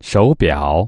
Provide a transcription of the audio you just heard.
手表。